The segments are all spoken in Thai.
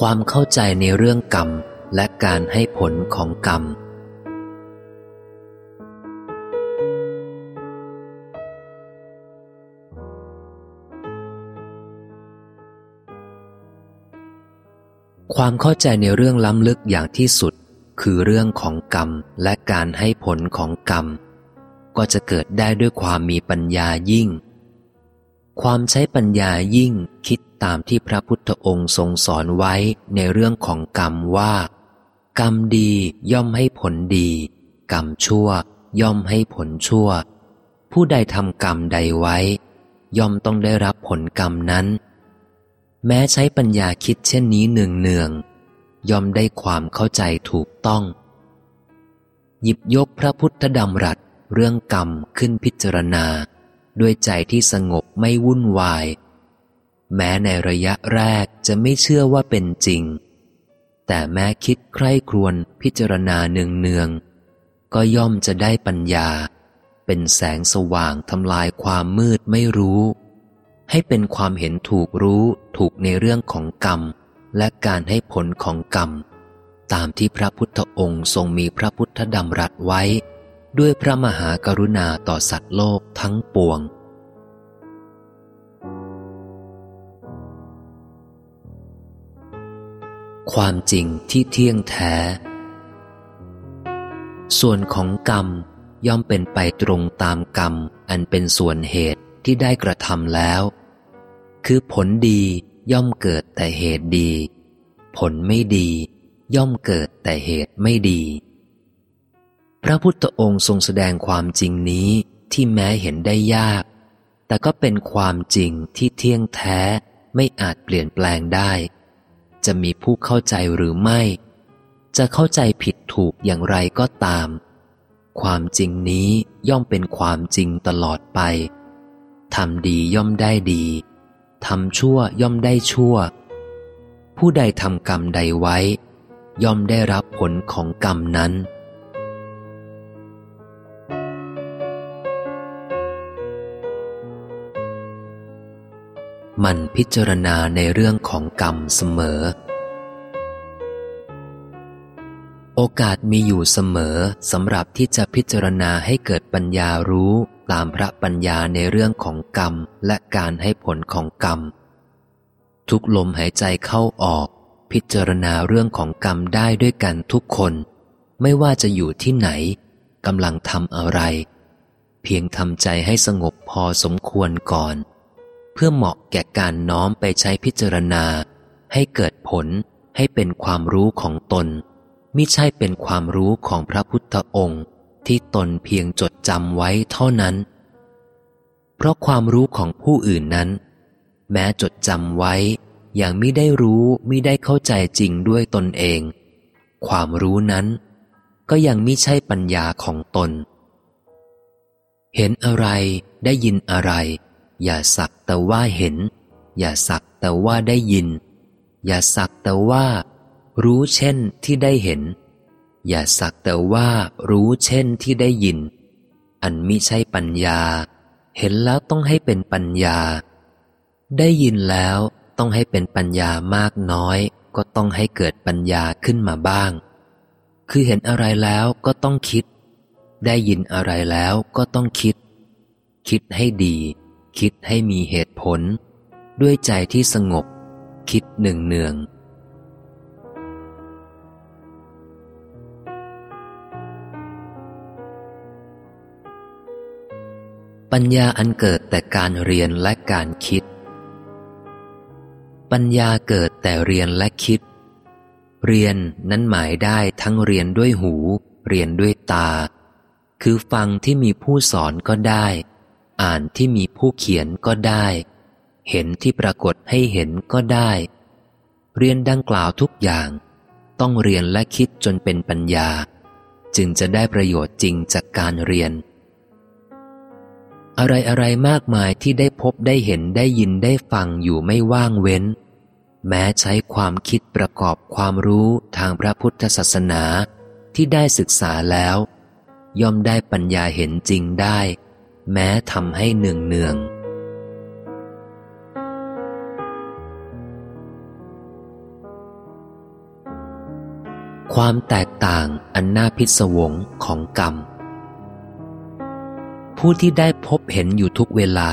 ความเข้าใจในเรื่องกรรมและการให้ผลของกรรม ความเข้าใจในเรื่องล้ำลึกอย่างที่สุด คือเรื่องของกรรมและการให้ผลของกรรม ก็จะเกิดได้ด้วยความมีปัญญายิ่ง ความใช้ปัญญายิ่งคิดตามที่พระพุทธองค์ทรงสอนไว้ในเรื่องของกรรมว่า กรรมดีย่อมให้ผลดี กรรมชั่วย่อมให้ผลชั่ว ผู้ใดทำกรรมใดไว้ ย่อมต้องได้รับผลกรรมนั้น แม้ใช้ปัญญาคิดเช่นนี้เนืองเนืองย่อมได้ความเข้าใจถูกต้อง หยิบยกพระพุทธดำรัสเรื่องกรรมขึ้นพิจารณา ด้วยใจที่สงบไม่วุ่นวาย แม้ในระยะแรกจะไม่เชื่อว่าเป็นจริง แต่แม้คิดใคร่ครวญพิจารณาเนืองๆก็ย่อมจะได้ปัญญา เป็นแสงสว่างทำลายความมืดไม่รู้ ให้เป็นความเห็นถูกรู้ถูกในเรื่องของกรรม และการให้ผลของกรรม ตามที่พระพุทธองค์ทรงมีพระพุทธดำรัสไว้ ด้วยพระมหากรุณาต่อสัตว์โลกทั้งปวง ความจริงที่เที่ยงแท้ ส่วนของกรรมย่อมเป็นไปตรงตามกรรมอันเป็นส่วนเหตุที่ได้กระทำแล้ว คือผลดีย่อมเกิดแต่เหตุดี ผลไม่ดี ย่อมเกิดแต่เหตุไม่ดี พระพุทธองค์ทรงแสดงความจริงนี้ที่แม้เห็นได้ยาก แต่ก็เป็นความจริงที่เที่ยงแท้ไม่อาจเปลี่ยนแปลงได้ จะมีผู้เข้าใจหรือไม่ จะเข้าใจผิดถูกอย่างไรก็ตาม ความจริงนี้ย่อมเป็นความจริงตลอดไปทำดีย่อมได้ดีทำชั่วย่อมได้ชั่ว ผู้ใดทำกรรมใดไว้ ย่อมได้รับผลของกรรมนั้น มันพิจารณาในเรื่องของกรรมเสมอ โอกาสมีอยู่เสมอสำหรับที่จะพิจารณาให้เกิดปัญญารู้ตามพระปัญญาในเรื่องของกรรมและการให้ผลของกรรม ทุกลมหายใจเข้าออก พิจารณาเรื่องของกรรมได้ด้วยกันทุกคน ไม่ว่าจะอยู่ที่ไหนกำลังทำอะไร เพียงทำใจให้สงบพอสมควรก่อน เพื่อเหมาะแก่การน้อมไปใช้พิจารณา ให้เกิดผลให้เป็นความรู้ของตนมิใช่เป็นความรู้ของพระพุทธองค์ ที่ตนเพียงจดจำไว้เท่านั้น เพราะความรู้ของผู้อื่นนั้น แม้จดจำไว้อย่างไม่ได้รู้ไม่ได้เข้าใจจริงด้วยตนเอง ความรู้นั้น ก็ยังไม่ใช่ปัญญาของตน เห็นอะไรได้ยินอะไร อย่าสักแต่ว่าเห็น อย่าสักแต่ว่าได้ยิน อย่าสักแต่ว่า รู้เช่นที่ได้เห็น อย่าสักแต่ว่ารู้เช่นที่ได้ยิน อันมิใช่ปัญญา เห็นแล้วต้องให้เป็นปัญญา ได้ยินแล้วต้องให้เป็นปัญญามากน้อย ก็ต้องให้เกิดปัญญาขึ้นมาบ้าง คือเห็นอะไรแล้วก็ต้องคิด ได้ยินอะไรแล้วก็ต้องคิด คิดให้ดี คิดให้มีเหตุผล ด้วยใจที่สงบ คิดหนึ่งเนืองปัญญาอันเกิดแต่การเรียนและการคิด ปัญญาเกิดแต่เรียนและคิด เรียนนั้นหมายได้ทั้งเรียนด้วยหู เรียนด้วยตา คือฟังที่มีผู้สอนก็ได้ อ่านที่มีผู้เขียนก็ได้ เห็นที่ปรากฏให้เห็นก็ได้ เรียนดังกล่าวทุกอย่าง ต้องเรียนและคิดจนเป็นปัญญา จึงจะได้ประโยชน์จริงจากการเรียน อะไรอะไรมากมายที่ได้พบได้เห็นได้ยินได้ฟังอยู่ไม่ว่างเว้น แม้ใช้ความคิดประกอบความรู้ทางพระพุทธศาสนาที่ได้ศึกษาแล้ว ย่อมได้ปัญญาเห็นจริงได้ แม้ทำให้เนืองเนืองความแตกต่างอันน่าพิศวงของกรรม ผู้ที่ได้พบเห็นอยู่ทุกเวลา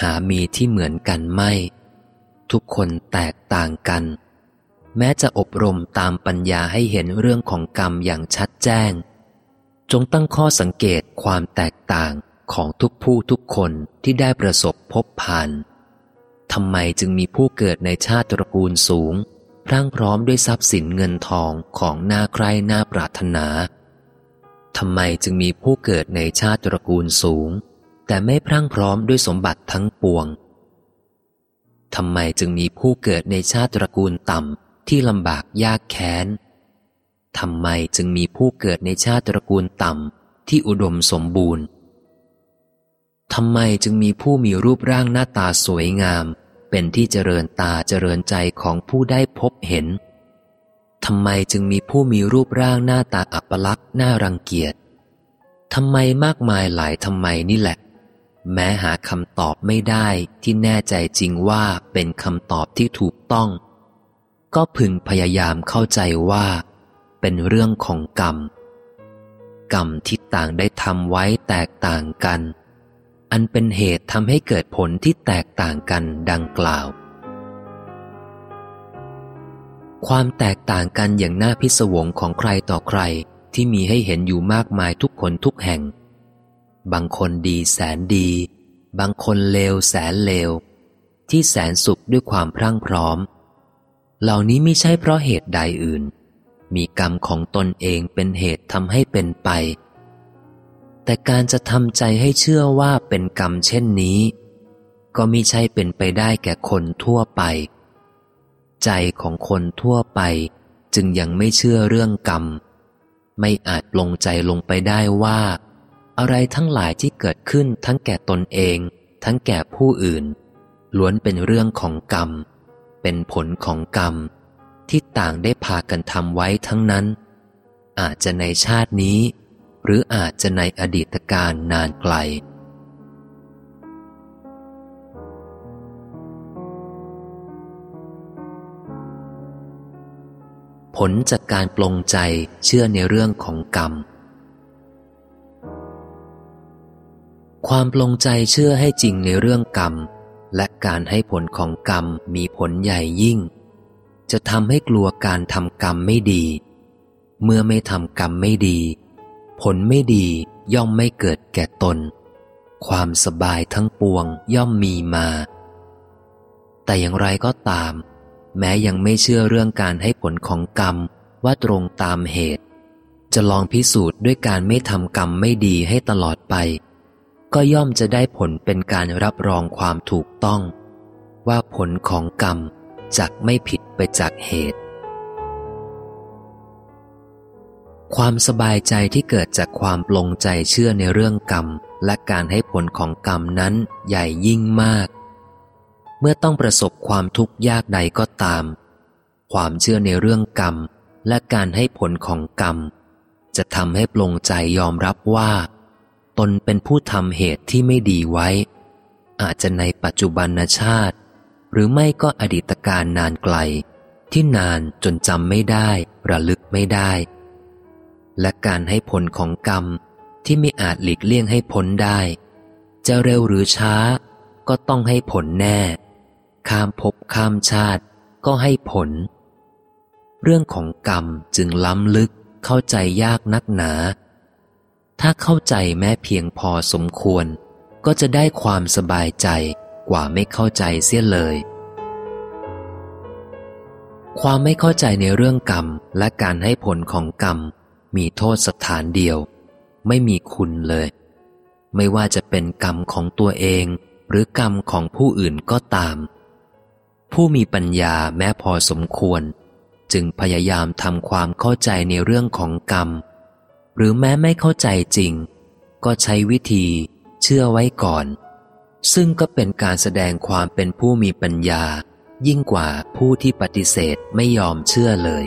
หามีที่เหมือนกันไม่ ทุกคนแตกต่างกัน แม้จะอบรมตามปัญญาให้เห็นเรื่องของกรรมอย่างชัดแจ้ง จงตั้งข้อสังเกตความแตกต่าง ของทุกผู้ทุกคนที่ได้ประสบพบผ่านทำไมจึงมีผู้เกิดในชาติตระกูลสูง พรั่งพร้อมด้วยทรัพย์สินเงินทองของน่าใคร่น่าปรารถนาทำไมจึงมีผู้เกิดในชาติตระกูลสูง แต่ไม่พรั่งพร้อมด้วยสมบัติทั้งปวงทำไมจึงมีผู้เกิดในชาติตระกูลต่ำที่ลำบากยากแค้นทำไมจึงมีผู้เกิดในชาติตระกูลต่ำที่อุดมสมบูรณ์ ทำไมจึงมีผู้มีรูปร่างหน้าตาสวยงาม เป็นที่เจริญตาเจริญใจของผู้ได้พบเห็นทำไมจึงมีผู้มีรูปร่างหน้าตาอัปลักษณ์น่ารังเกียจทำไมมากมายหลายทำไมนี่แหละ แม้หาคำตอบไม่ได้ที่แน่ใจจริงว่าเป็นคำตอบที่ถูกต้อง ก็พึงพยายามเข้าใจว่า เป็นเรื่องของกรรม กรรมที่ต่างได้ทำไว้แตกต่างกัน อันเป็นเหตุทำให้เกิดผลที่แตกต่างกันดังกล่าว ความแตกต่างกันอย่างน่าพิศวงของใครต่อใครที่มีให้เห็นอยู่มากมายทุกคนทุกแห่ง บางคนดีแสนดี บางคนเลวแสนเลว ที่แสนสุขด้วยความพรั่งพร้อม เหล่านี้ไม่ใช่เพราะเหตุใดอื่น มีกรรมของตนเองเป็นเหตุทำให้เป็นไป แต่การจะทำใจให้เชื่อว่าเป็นกรรมเช่นนี้ ก็มิใช่เป็นไปได้แก่คนทั่วไป ใจของคนทั่วไป จึงยังไม่เชื่อเรื่องกรรม ไม่อาจปลงใจลงไปได้ว่า อะไรทั้งหลายที่เกิดขึ้นทั้งแก่ตนเอง ทั้งแก่ผู้อื่น ล้วนเป็นเรื่องของกรรม เป็นผลของกรรม ที่ต่างได้พากันทำไว้ทั้งนั้น อาจจะในชาตินี้ หรืออาจจะในอดีตการนานไกล ผลจากการปลงใจเชื่อในเรื่องของกรรม ความปลงใจเชื่อให้จริงในเรื่องกรรม และการให้ผลของกรรมมีผลใหญ่ยิ่ง จะทำให้กลัวการทำกรรมไม่ดี เมื่อไม่ทำกรรมไม่ดี ผลไม่ดีย่อมไม่เกิดแก่ตน ความสบายทั้งปวงย่อมมีมา แต่อย่างไรก็ตาม แม้ยังไม่เชื่อเรื่องการให้ผลของกรรมว่าตรงตามเหตุ จะลองพิสูจน์ด้วยการไม่ทำกรรมไม่ดีให้ตลอดไป ก็ย่อมจะได้ผลเป็นการรับรองความถูกต้อง ว่าผลของกรรมจักไม่ผิดไปจากเหตุ ความสบายใจที่เกิดจากความปลงใจเชื่อในเรื่องกรรม และการให้ผลของกรรมนั้นใหญ่ยิ่งมาก เมื่อต้องประสบความทุกข์ยากใดก็ตาม ความเชื่อในเรื่องกรรม และการให้ผลของกรรม จะทำให้ปลงใจยอมรับว่า ตนเป็นผู้ทำเหตุที่ไม่ดีไว้ อาจจะในปัจจุบันชาติ หรือไม่ก็อดีตการนานไกล ที่นานจนจำไม่ได้ ระลึกไม่ได้ และการให้ผลของกรรมที่ไม่อาจหลีกเลี่ยงให้ผลได้ จะเร็วหรือช้า ก็ต้องให้ผลแน่ ข้ามภพข้ามชาติก็ให้ผล เรื่องของกรรมจึงล้ำลึกเข้าใจยากนักหนา ถ้าเข้าใจแม้เพียงพอสมควร ก็จะได้ความสบายใจกว่าไม่เข้าใจเสียเลย ความไม่เข้าใจในเรื่องกรรมและการให้ผลของกรรม มีโทษสถานเดียว ไม่มีคุณเลย ไม่ว่าจะเป็นกรรมของตัวเอง หรือกรรมของผู้อื่นก็ตาม ผู้มีปัญญาแม้พอสมควร จึงพยายามทำความเข้าใจในเรื่องของกรรม หรือแม้ไม่เข้าใจจริง ก็ใช้วิธีเชื่อไว้ก่อน ซึ่งก็เป็นการแสดงความเป็นผู้มีปัญญา ยิ่งกว่าผู้ที่ปฏิเสธไม่ยอมเชื่อเลย